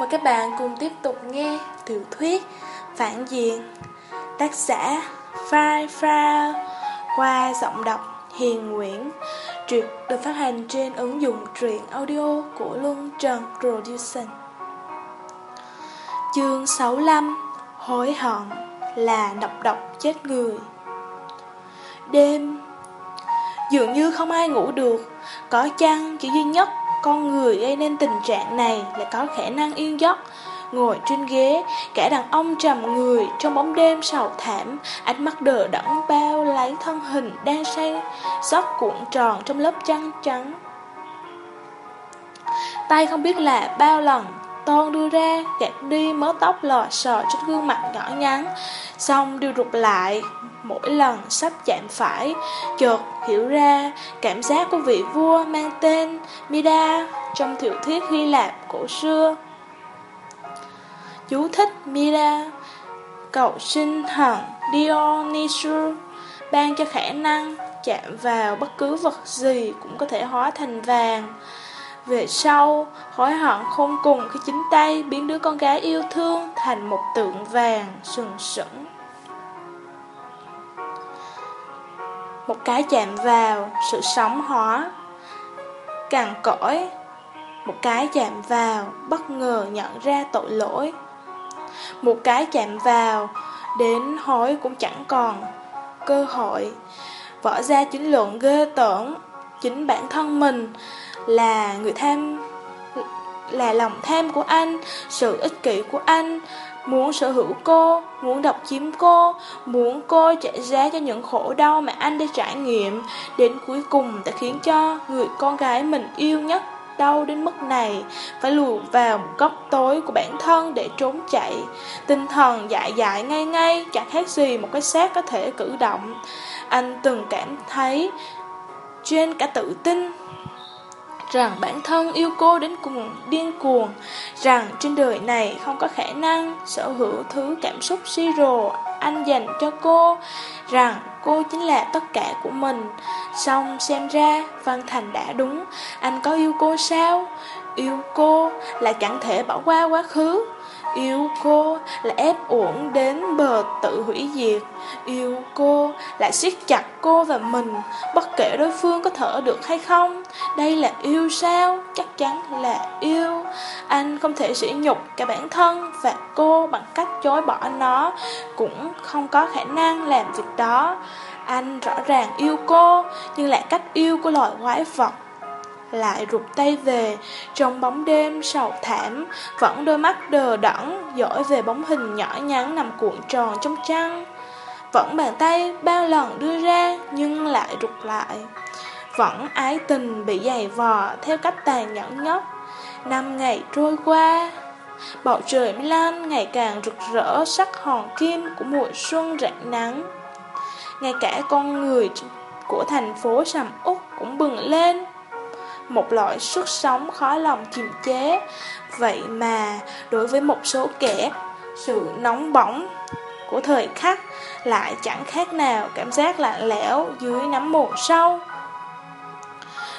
Mời các bạn cùng tiếp tục nghe tiểu thuyết Phản diện. Tác giả Fry Fry qua giọng đọc Hiền Nguyễn. Truyện được phát hành trên ứng dụng truyện audio của Luân Trần Production Chương 65 Hối hận là độc độc chết người. Đêm, Dường như không ai ngủ được, Có chăng chỉ duy nhất con người gây nên tình trạng này là có khả năng yên giấc Ngồi trên ghế, cả đàn ông trầm người trong bóng đêm sầu thảm, ánh mắt đờ đẫn bao lấy thân hình đang say, giấc cuộn tròn trong lớp chăn trắng. Tay không biết là bao lần Tôn đưa ra, gạt đi mớ tóc lò sò trên gương mặt nhỏ nhắn. Xong đưa rụt lại, Mỗi lần sắp chạm phải, Chợt hiểu ra Cảm giác của vị vua mang tên Mida Trong tiểu thuyết Hy Lạp cổ xưa. Chú thích Mida Cầu sinh thần Dionysus, Ban cho khả năng chạm vào bất cứ vật gì cũng có thể hóa thành vàng về sau, hối hận không cùng khi chính tay biến đứa con gái yêu thương thành một tượng vàng sừng sững. Một cái chạm vào sự sống hóa, càng cõi. Một cái chạm vào, bất ngờ nhận ra tội lỗi. Một cái chạm vào, đến hối cũng chẳng còn cơ hội. Võ ra chính luận ghê tởm chính bản thân mình là người tham là lòng tham của anh, sự ích kỷ của anh, muốn sở hữu cô, muốn độc chiếm cô, muốn cô trả giá cho những khổ đau mà anh đã trải nghiệm, đến cuối cùng đã khiến cho người con gái mình yêu nhất đau đến mức này, phải lùi vào một góc tối của bản thân để trốn chạy. Tinh thần dại dại ngay ngay, chẳng khác gì một cái xác có thể cử động. Anh từng cảm thấy trên cả tự tin rằng bản thân yêu cô đến cùng điên cuồng, rằng trên đời này không có khả năng sở hữu thứ cảm xúc si rồ anh dành cho cô, rằng cô chính là tất cả của mình. Xong xem ra Văn Thành đã đúng, anh có yêu cô sao? Yêu cô là chẳng thể bỏ qua quá khứ. Yêu cô là ép uổng đến bờ tự hủy diệt. Yêu cô là siết chặt cô và mình, Bất kể đối phương có thở được hay không. Đây là yêu sao? Chắc chắn là yêu. Anh không thể sỉ nhục cả bản thân và cô bằng cách chối bỏ nó, Cũng không có khả năng làm việc đó. Anh rõ ràng yêu cô, Nhưng là cách yêu của loài quái vật lại rụt tay về. Trong bóng đêm sầu thảm, Vẫn đôi mắt đờ đẫn, Dõi về bóng hình nhỏ nhắn nằm cuộn tròn trong chăn. Vẫn bàn tay bao lần đưa ra, Nhưng lại rụt lại. Vẫn ái tình bị dày vò Theo cách tàn nhẫn nhất Năm ngày trôi qua, Bầu trời Milan ngày càng rực rỡ sắc hòn kim của mùa xuân rạng nắng. Ngay cả con người của thành phố sầm út cũng bừng lên một loại sức sống khó lòng kiềm chế. Vậy mà, đối với một số kẻ, sự nóng bỏng của thời khắc lại chẳng khác nào cảm giác lạnh lẽo dưới nắm mồ sâu.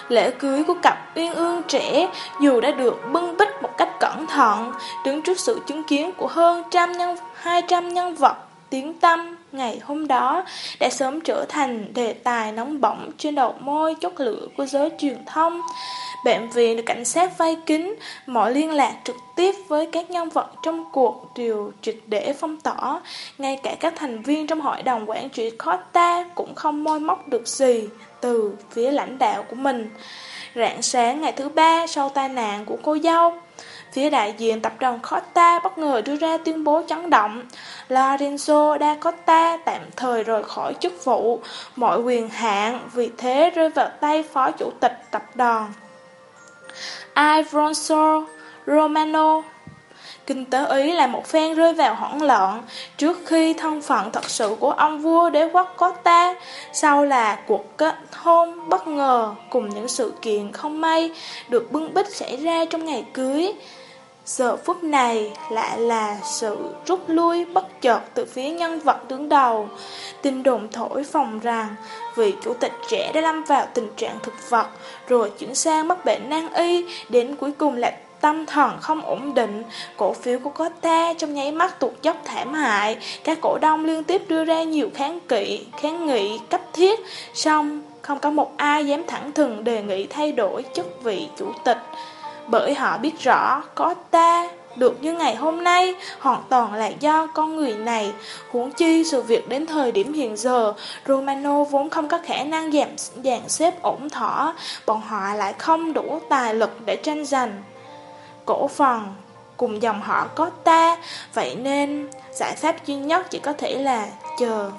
Lễ cưới của cặp uyên ương trẻ dù đã được bưng bích một cách cẩn thận, đứng trước sự chứng kiến của hơn trăm nhân, 200 nhân vật tiếng tâm ngày hôm đó đã sớm trở thành đề tài nóng bỏng trên đầu môi chốt lửa của giới truyền thông. Bệnh viện được cảnh sát vây kín, mọi liên lạc trực tiếp với các nhân vật trong cuộc đều triệt để phong tỏ. Ngay cả các thành viên trong hội đồng quản trị Costa cũng không môi móc được gì từ phía lãnh đạo của mình. Rạng sáng ngày thứ ba sau tai nạn của cô dâu, Phía đại diện tập đoàn Costa bất ngờ đưa ra tuyên bố chấn động. Lorenzo da Costa tạm thời rời khỏi chức vụ, mọi quyền hạn vì thế rơi vào tay phó chủ tịch tập đoàn. Alfonso Romano Kinh tế Ý là một phen rơi vào hoảng loạn trước khi thân phận thật sự của ông vua đế quốc Costa, sau là cuộc kết hôn bất ngờ cùng những sự kiện không may được bưng bít xảy ra trong ngày cưới. Giờ phút này lại là sự rút lui bất chợt từ phía nhân vật đứng đầu. Tin đồn thổi phòng rằng vị chủ tịch trẻ đã lâm vào tình trạng thực vật, rồi chuyển sang mắc bệnh nan y, đến cuối cùng là tâm thần không ổn định, cổ phiếu của Costa trong nháy mắt tụt dốc thảm hại, các cổ đông liên tiếp đưa ra nhiều kháng kỵ, kháng nghị cấp thiết, song không có một ai dám thẳng thừng đề nghị thay đổi chức vị chủ tịch, bởi họ biết rõ Costa được như ngày hôm nay hoàn toàn là do con người này. Huống chi sự việc đến thời điểm hiện giờ, Romano vốn không có khả năng giảm dàn xếp ổn thỏa, bọn họ lại không đủ tài lực để tranh giành. Cổ phần cùng dòng họ có ta, vậy nên giải pháp duy nhất chỉ có thể là chờ.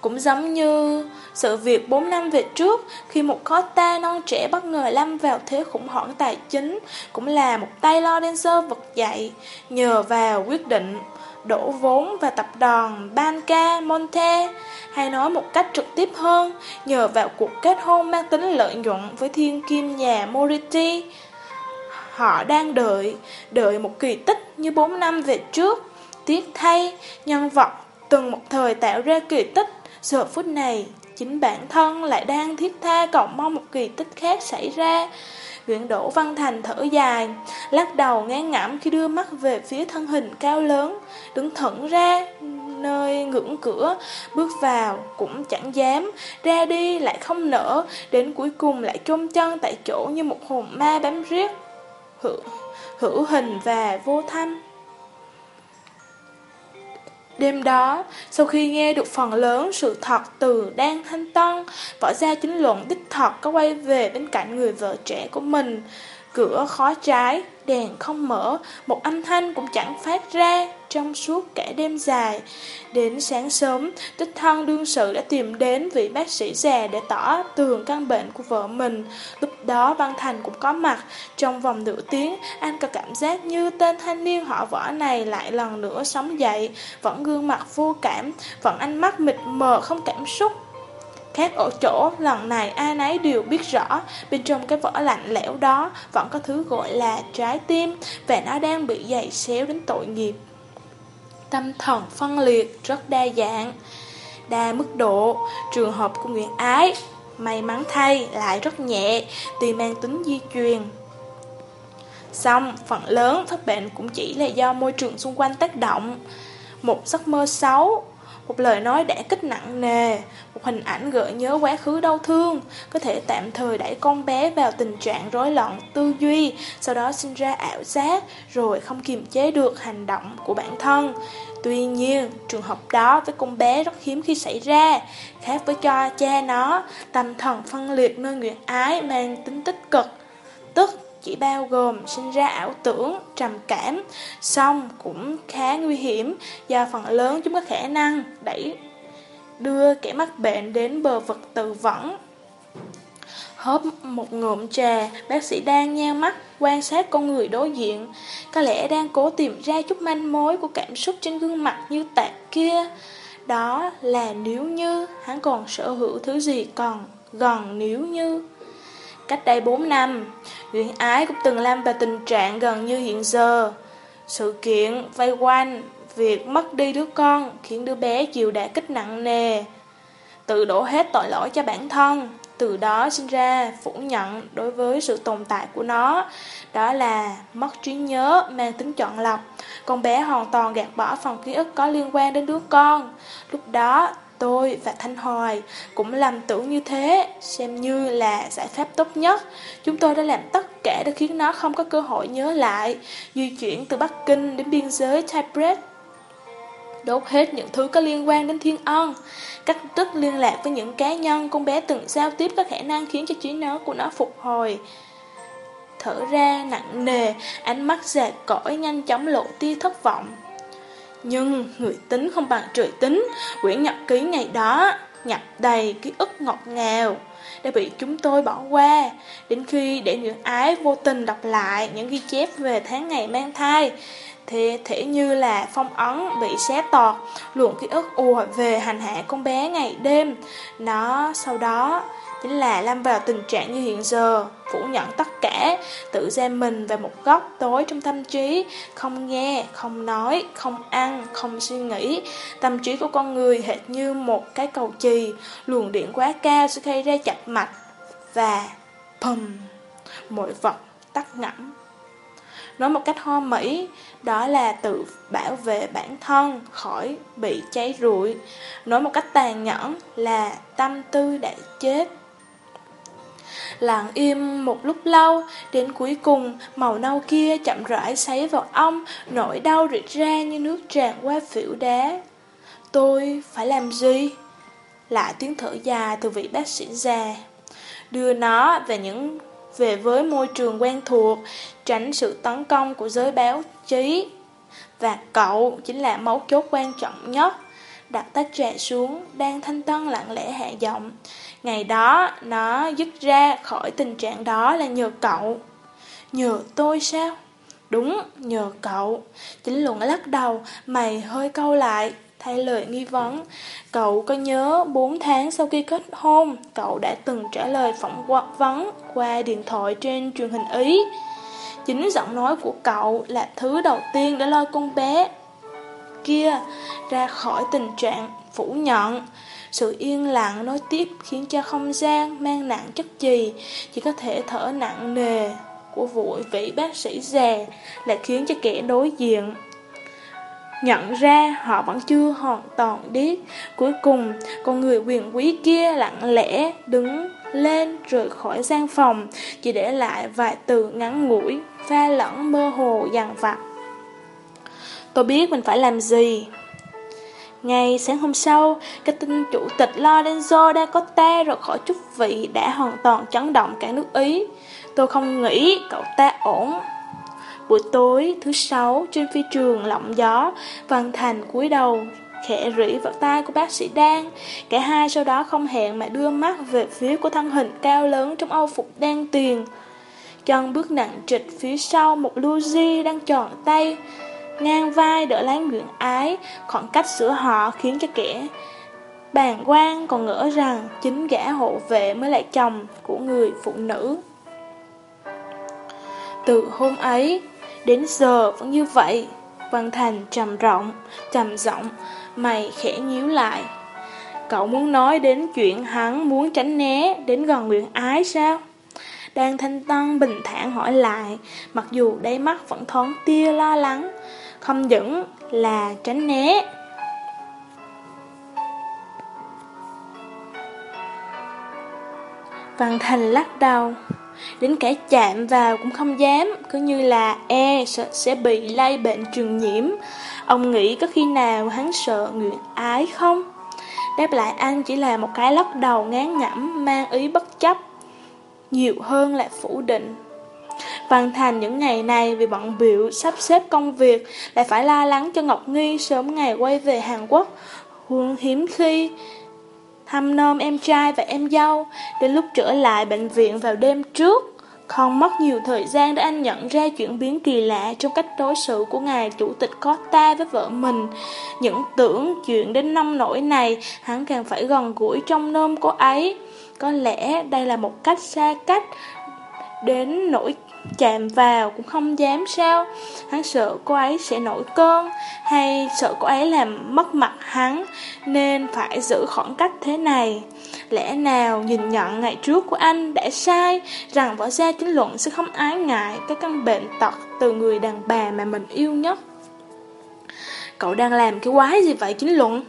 Cũng giống như sự việc 4 năm về trước, khi một khó ta non trẻ bất ngờ lâm vào thế khủng hoảng tài chính, cũng là một tay lo dancer vực dậy, nhờ vào quyết định đổ vốn và tập đoàn Banca Monte, hay nói một cách trực tiếp hơn, nhờ vào cuộc kết hôn mang tính lợi nhuận với thiên kim nhà Moriti. Họ đang đợi, đợi một kỳ tích như 4 năm về trước. Tiếc thay, nhân vật từng một thời tạo ra kỳ tích Giờ phút này, chính bản thân lại đang thiết tha cầu mong một kỳ tích khác xảy ra. Nguyễn Đỗ Văn Thành thở dài, lắc đầu ngán ngẩm khi đưa mắt về phía thân hình cao lớn, đứng thẳng ra nơi ngưỡng cửa, bước vào cũng chẳng dám, ra đi lại không nở, đến cuối cùng lại trôn chân tại chỗ như một hồn ma bám riết, hữu, hữu hình và vô thanh. Đêm đó, sau khi nghe được phần lớn sự thật từ Đan Thanh Tân, võ gia chính luận đích thật có quay về bên cạnh người vợ trẻ của mình. Cửa khó trái, đèn không mở, một âm thanh cũng chẳng phát ra trong suốt cả đêm dài. Đến sáng sớm, tích thân đương sự đã tìm đến vị bác sĩ già để tỏ tường căn bệnh của vợ mình. Lúc đó Văn Thành cũng có mặt. Trong vòng nửa tiếng, anh có cảm giác như tên thanh niên họ võ này lại lần nữa sống dậy, vẫn gương mặt vô cảm, vẫn ánh mắt mịt mờ không cảm xúc. Khác ở chỗ, lần này ai nấy đều biết rõ, bên trong cái vỏ lạnh lẽo đó vẫn có thứ gọi là trái tim, và nó đang bị dày xéo đến tội nghiệp. Tâm thần phân liệt rất đa dạng, đa mức độ, trường hợp của Nguyễn Ái, may mắn thay lại rất nhẹ, tuy mang tính di truyền. Xong, phần lớn phát bệnh cũng chỉ là do môi trường xung quanh tác động. Một giấc mơ xấu, một lời nói đã kích nặng nề, một hình ảnh gợi nhớ quá khứ đau thương, có thể tạm thời đẩy con bé vào tình trạng rối loạn tư duy, sau đó sinh ra ảo giác, rồi không kiềm chế được hành động của bản thân. Tuy nhiên, trường hợp đó với con bé rất hiếm khi xảy ra, khác với cho cha nó, tâm thần phân liệt nơi nguyện ái mang tính tích cực, tức chỉ bao gồm sinh ra ảo tưởng, trầm cảm, song cũng khá nguy hiểm do phần lớn chúng có khả năng đẩy đưa kẻ mắc bệnh đến bờ vực tự vẫn. Hớp một ngụm trà, bác sĩ đang nheo mắt quan sát con người đối diện, có lẽ đang cố tìm ra chút manh mối của cảm xúc trên gương mặt như tạc kia. Đó là nếu như hắn còn sở hữu thứ gì còn gần nếu như. Cách đây 4 năm, Nguyễn Ái cũng từng lâm vào tình trạng gần như hiện giờ. Sự kiện vây quanh việc mất đi đứa con khiến đứa bé chịu đả kích nặng nề. Tự đổ hết tội lỗi cho bản thân, từ đó sinh ra phủ nhận đối với sự tồn tại của nó. Đó là mất trí nhớ mang tính chọn lọc. Con bé hoàn toàn gạt bỏ phần ký ức có liên quan đến đứa con. Lúc đó Tôi và Thanh Hoài cũng làm tưởng như thế, xem như là giải pháp tốt nhất. Chúng tôi đã làm tất cả để khiến nó không có cơ hội nhớ lại, di chuyển từ Bắc Kinh đến biên giới Tibet. Đốt hết những thứ có liên quan đến thiên ân, cắt đứt liên lạc với những cá nhân con bé từng giao tiếp có khả năng khiến cho trí nhớ của nó phục hồi. Thở ra nặng nề, ánh mắt già cõi nhanh chóng lộ tia thất vọng. Nhưng người tính không bằng trời tính. Quyển nhật ký ngày đó, Nhập đầy ký ức ngọt ngào, Đã bị chúng tôi bỏ qua. Đến khi để những ái vô tình đọc lại Những ghi chép về tháng ngày mang thai, Thì thể như là phong ấn bị xé tọt Luồng ký ức ùa về hành hạ con bé ngày đêm. Nó sau đó chính là lâm vào tình trạng như hiện giờ, phủ nhận tất cả, tự giam mình vào một góc tối trong tâm trí, không nghe, không nói, không ăn, không suy nghĩ. Tâm trí của con người hệt như một cái cầu chì, luồng điện quá cao sẽ gây ra chặt mạch và pum, mọi vật tắt ngẫm. Nói một cách hoa mỹ, đó là tự bảo vệ bản thân khỏi bị cháy rụi. Nói một cách tàn nhẫn là tâm tư đã chết. Lặng im một lúc lâu, đến cuối cùng màu nâu kia chậm rãi sấy vào ông, nỗi đau rịt ra như nước tràn qua phỉu đá. Tôi phải làm gì? Lại tiếng thở dài từ vị bác sĩ già. Đưa nó về những về với môi trường quen thuộc, tránh sự tấn công của giới báo chí. Và cậu chính là mấu chốt quan trọng nhất. Đặt tách trà xuống, đang thanh tân lặng lẽ hạ giọng. Ngày đó, nó dứt ra khỏi tình trạng đó là nhờ cậu. Nhờ tôi sao? Đúng, nhờ cậu. Chính luận lắc đầu, mày hơi câu lại, thay lời nghi vấn. Cậu có nhớ 4 tháng sau khi kết hôn, cậu đã từng trả lời phỏng vấn qua điện thoại trên truyền hình Ý. Chính giọng nói của cậu là thứ đầu tiên để lôi con bé kia ra khỏi tình trạng phủ nhận. Sự yên lặng nói tiếp khiến cho không gian mang nặng chất gì, chỉ có thể thở nặng nề của vội vị bác sĩ già là khiến cho kẻ đối diện Nhận ra họ vẫn chưa hoàn toàn điếc Cuối cùng con người quyền quý kia lặng lẽ đứng lên rời khỏi gian phòng Chỉ để lại vài từ ngắn ngủi Pha lẫn mơ hồ dằn vặt Tôi biết mình phải làm gì Ngày sáng hôm sau, cái tin chủ tịch Lorenzo da Costa rời khỏi chức vị đã hoàn toàn chấn động cả nước Ý. Tôi không nghĩ cậu ta ổn. Buổi tối thứ sáu trên phi trường lộng gió, Văn Thành cúi đầu khẽ rỉ vào tay của bác sĩ Đan. Cả hai sau đó không hẹn mà đưa mắt về phía của thân hình cao lớn trong âu phục đen tiền. Chân bước nặng trịch phía sau một luigi đang tròn tay, ngang vai đỡ lấy Nguyễn Ái, khoảng cách giữa họ khiến cho kẻ bàn quan còn ngỡ rằng chính gã hộ vệ mới là chồng của người phụ nữ. Từ hôm ấy, đến giờ vẫn như vậy, Văn Thành trầm rộng, trầm giọng, mày khẽ nhíu lại. Cậu muốn nói đến chuyện hắn muốn tránh né đến gần Nguyễn Ái sao? Đang thanh tân bình thản hỏi lại, mặc dù đáy mắt vẫn thoáng tia lo lắng, không những là tránh né. Văn Thành lắc đầu, đến cả chạm vào cũng không dám, cứ như là e sợ sẽ bị lây bệnh truyền nhiễm. Ông nghĩ có khi nào hắn sợ nguyện ái không? Đáp lại anh chỉ là một cái lắc đầu ngán ngẩm mang ý bất chấp, nhiều hơn là phủ định. Văn Thành những ngày này vì bận biểu sắp xếp công việc lại phải lo lắng cho Ngọc Nghi sớm ngày quay về Hàn Quốc. Huống hiếm khi thăm nom em trai và em dâu, đến lúc trở lại bệnh viện vào đêm trước. Không mất nhiều thời gian để anh nhận ra chuyển biến kỳ lạ trong cách đối xử của ngài chủ tịch Costa với vợ mình. Những tưởng chuyện đến năm nỗi này, hắn càng phải gần gũi trong nôm cô ấy. Có lẽ đây là một cách xa cách đến nỗi chạm vào cũng không dám sao. Hắn sợ cô ấy sẽ nổi cơn Hay sợ cô ấy làm mất mặt hắn Nên phải giữ khoảng cách thế này. Lẽ nào nhìn nhận ngày trước của anh đã sai Rằng võ gia chính luận sẽ không ái ngại Cái căn bệnh tật từ người đàn bà mà mình yêu nhất? Cậu đang làm cái quái gì vậy chính luận?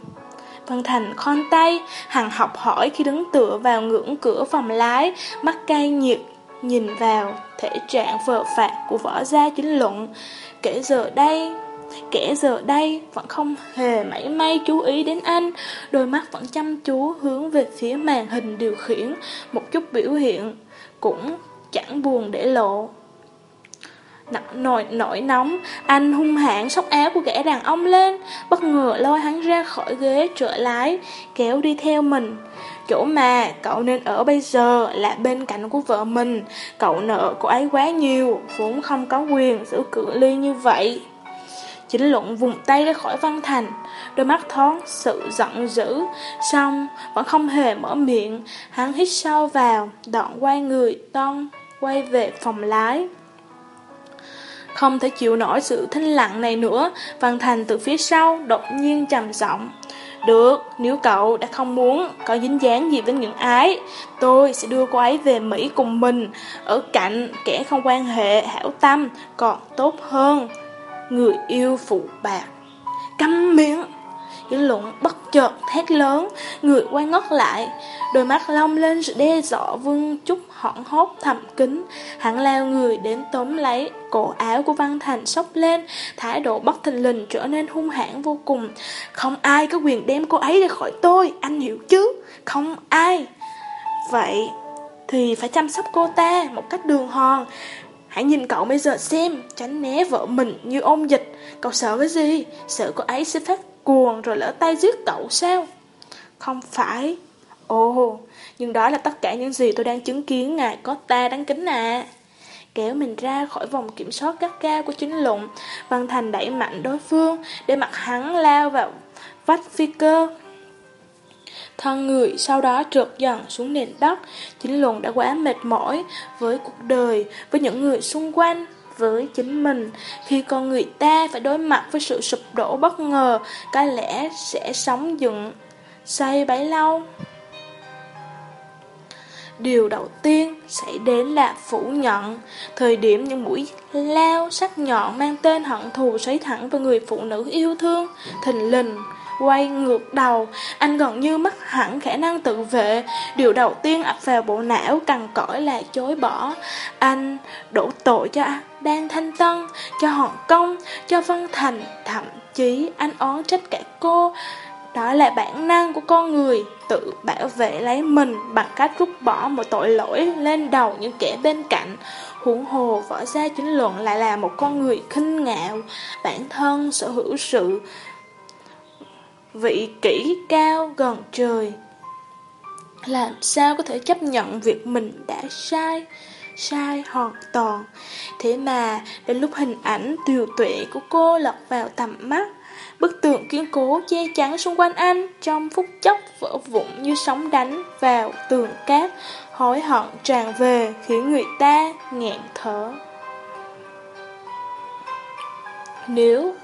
Văn Thành khon tay, hằng học hỏi khi đứng tựa vào ngưỡng cửa phòng lái, mắt cay nhiệt nhìn vào thể trạng vợ phạt của võ gia chính luận. Kể giờ đây, kẻ giờ đây vẫn không hề mảy may chú ý đến anh, đôi mắt vẫn chăm chú hướng về phía màn hình điều khiển, một chút biểu hiện cũng chẳng buồn để lộ. Nổi, nổi nóng, anh hung hãn xốc áo của gã đàn ông lên, bất ngờ lôi hắn ra khỏi ghế trợ lái, kéo đi theo mình. Chỗ mà cậu nên ở bây giờ là bên cạnh của vợ mình. Cậu nợ cô ấy quá nhiều, Vốn không có quyền giữ cự ly như vậy. Chính luận vùng tay ra khỏi văn thành, Đôi mắt thoáng sự giận dữ, Xong vẫn không hề mở miệng. Hắn hít sâu vào, Đoạn quay người toan Quay về phòng lái. Không thể chịu nổi sự thanh lặng này nữa, Văn thành từ phía sau đột nhiên trầm giọng. Được, nếu cậu đã không muốn có dính dáng gì với những ái, tôi sẽ đưa cô ấy về Mỹ cùng mình, ở cạnh kẻ không quan hệ hảo tâm, còn tốt hơn. Người yêu phụ bạc. Câm miệng! Những luận bất chợt thét lớn, người quay ngất lại, đôi mắt long lên sự đe dọa vương chút hoảng hốt thầm kính. Hắn lao người đến tóm lấy cổ áo của Văn Thành sốc lên, thái độ bất thình lình trở nên hung hãn vô cùng. Không ai có quyền đem cô ấy ra khỏi tôi, anh hiểu chứ? Không ai. Vậy thì phải chăm sóc cô ta một cách đường hòn. Hãy nhìn cậu bây giờ xem, tránh né vợ mình như ôn dịch. Cậu sợ cái gì? Sợ cô ấy sẽ phát cuồng rồi lỡ tay giết cậu sao? Không phải. Ồ, nhưng đó là tất cả những gì tôi đang chứng kiến ngài có ta đáng kính à. Kéo mình ra khỏi vòng kiểm soát gắt cao của chính lụng, Văn Thành đẩy mạnh đối phương để mặt hắn lao vào vách phi cơ. Thân người sau đó trượt dần xuống nền đất, chính luận đã quá mệt mỏi với cuộc đời, với những người xung quanh, với chính mình. Khi con người ta phải đối mặt với sự sụp đổ bất ngờ, có lẽ sẽ sống dựng, say bấy lâu. Điều đầu tiên xảy đến là phủ nhận. Thời điểm những mũi lao sắc nhọn mang tên hận thù xoáy thẳng vào người phụ nữ yêu thương, Thình lình, quay ngược đầu. Anh gần như mất hẳn khả năng tự vệ. Điều đầu tiên ập vào bộ não cằn cõi là chối bỏ. Anh đổ tội cho Đan Thanh Tân, Cho Hồng Công Cho Vân Thành. Thậm chí anh oán trách cả cô đó là bản năng của con người tự bảo vệ lấy mình bằng cách rút bỏ một tội lỗi lên đầu những kẻ bên cạnh. Huống hồ võ gia chính luận lại là một con người khinh ngạo, bản thân sở hữu sự vị kỹ cao gần trời. Làm sao có thể chấp nhận việc mình đã sai, sai hoàn toàn. Thế mà đến lúc hình ảnh tiều tuệ của cô lọt vào tầm mắt, Bức tượng kiên cố che chắn xung quanh anh, Trong phút chốc vỡ vụn như sóng đánh vào tường cát, Hối hận tràn về khiến người ta nghẹn thở. Nếu,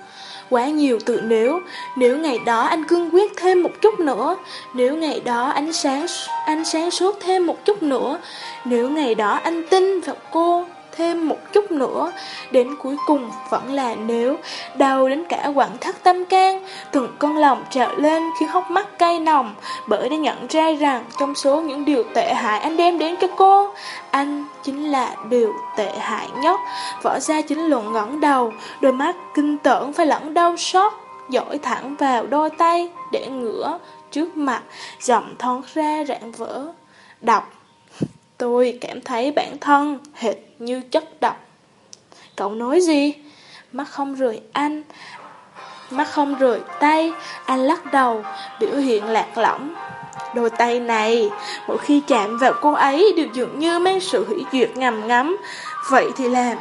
Quá nhiều tự nếu Nếu ngày đó anh cương quyết thêm một chút nữa, Nếu ngày đó ánh sáng, anh sáng suốt thêm một chút nữa, Nếu ngày đó anh tin vào cô thêm một chút nữa. Đến cuối cùng vẫn là nếu Đau đến cả quặn thắt tâm can, Từng con lòng trào lên khi hốc mắt cay nồng, Bởi đã nhận ra rằng Trong số những điều tệ hại anh đem đến cho cô, Anh chính là điều tệ hại nhất. Võ ra chính luận ngẩng đầu, Đôi mắt kinh tởn phải lẫn đau xót dội thẳng vào đôi tay Để ngửa trước mặt, Giọng thon ra rạng vỡ. Đọc. Tôi cảm thấy bản thân hệt như chất độc. Cậu nói gì? Mắt không rời anh, mắt không rời tay, anh lắc đầu, biểu hiện lạc lõng. Đôi tay này, mỗi khi chạm vào cô ấy đều dường như mang sự hủy diệt ngầm ngắm. Vậy thì làm,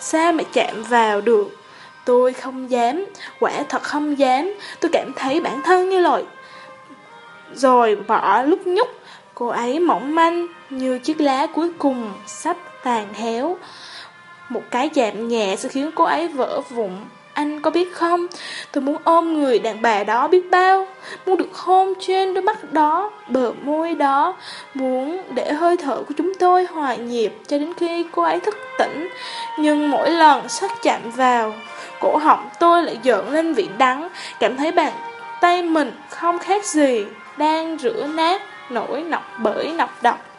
sao mà chạm vào được? Tôi không dám, quả thật không dám, tôi cảm thấy bản thân như loại. rồi bỏ lúc nhúc Cô ấy mỏng manh như chiếc lá cuối cùng sắp tàn héo. Một cái chạm nhẹ sẽ khiến cô ấy vỡ vụn. Anh có biết không, tôi muốn ôm người đàn bà đó biết bao, muốn được hôn trên đôi mắt đó, bờ môi đó, muốn để hơi thở của chúng tôi hòa nhịp cho đến khi cô ấy thức tỉnh. Nhưng mỗi lần sắc chạm vào, cổ họng tôi lại dợn lên vị đắng, cảm thấy bàn tay mình không khác gì, đang rửa nát nổi nọc bởi nọc độc.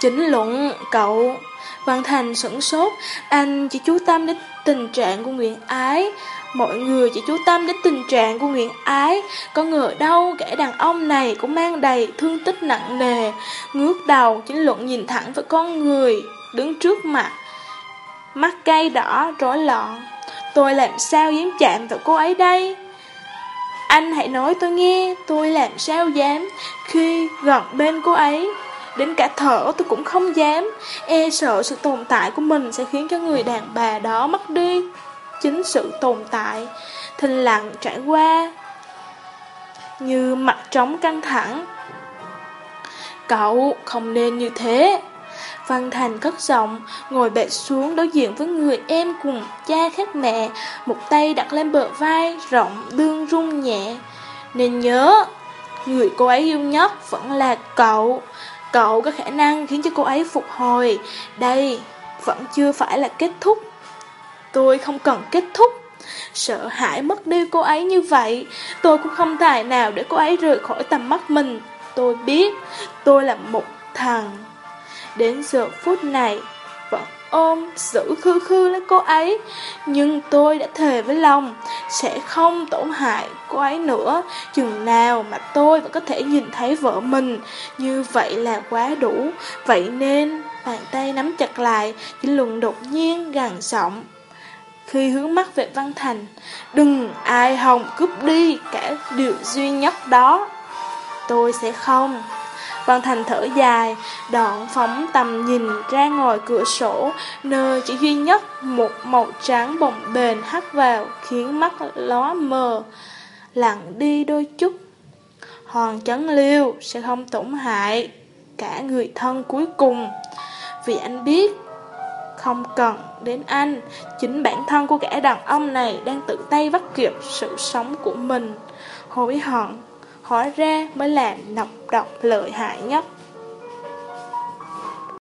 Chính luận cậu Văn Thành sửng sốt. Anh chỉ chú tâm đến tình trạng của Nguyễn Ái. Mọi người chỉ chú tâm đến tình trạng của Nguyễn Ái. Có ngờ đâu kẻ đàn ông này cũng mang đầy thương tích nặng nề. Ngước đầu chính luận nhìn thẳng vào con người Đứng trước mặt. Mắt cay đỏ rối loạn. Tôi làm sao dám chạm vào cô ấy đây? Anh hãy nói tôi nghe, tôi làm sao dám khi gần bên cô ấy. Đến cả thở tôi cũng không dám, e sợ sự tồn tại của mình sẽ khiến cho người đàn bà đó mất đi. Chính sự tồn tại, thình lặng trải qua, như mặt trống căng thẳng. Cậu không nên như thế. Văn Thành cất giọng, ngồi bệt xuống đối diện với người em cùng cha khác mẹ, một tay đặt lên bờ vai, rộng, đương rung nhẹ. Nên nhớ, người cô ấy yêu nhất vẫn là cậu. Cậu có khả năng khiến cho cô ấy phục hồi. Đây vẫn chưa phải là kết thúc. Tôi không cần kết thúc. Sợ hãi mất đi cô ấy như vậy, tôi cũng không tài nào để cô ấy rời khỏi tầm mắt mình. Tôi biết, tôi là một thằng. Đến giờ phút này, ôm, giữ khư khư lấy cô ấy. Nhưng tôi đã thề với lòng, sẽ không tổn hại cô ấy nữa. Chừng nào mà tôi vẫn có thể nhìn thấy vợ mình, như vậy là quá đủ. Vậy nên, bàn tay nắm chặt lại, chỉ lùng đột nhiên gằn giọng. Khi hướng mắt về Văn Thành, đừng ai hòng cướp đi cả điều duy nhất đó. Tôi sẽ không. Văn Thành thở dài, đoạn phóng tầm nhìn ra ngoài cửa sổ, nơi chỉ duy nhất một màu trắng bồng bềnh hắt vào, khiến mắt ló mờ, lặng đi đôi chút. Hoàng chấn liêu sẽ không tổn hại cả người thân cuối cùng, vì anh biết không cần đến anh, chính bản thân của kẻ đàn ông này đang tự tay vắt kiệp sự sống của mình. Hối hận, hóa ra mới là nọc độc lợi hại nhất.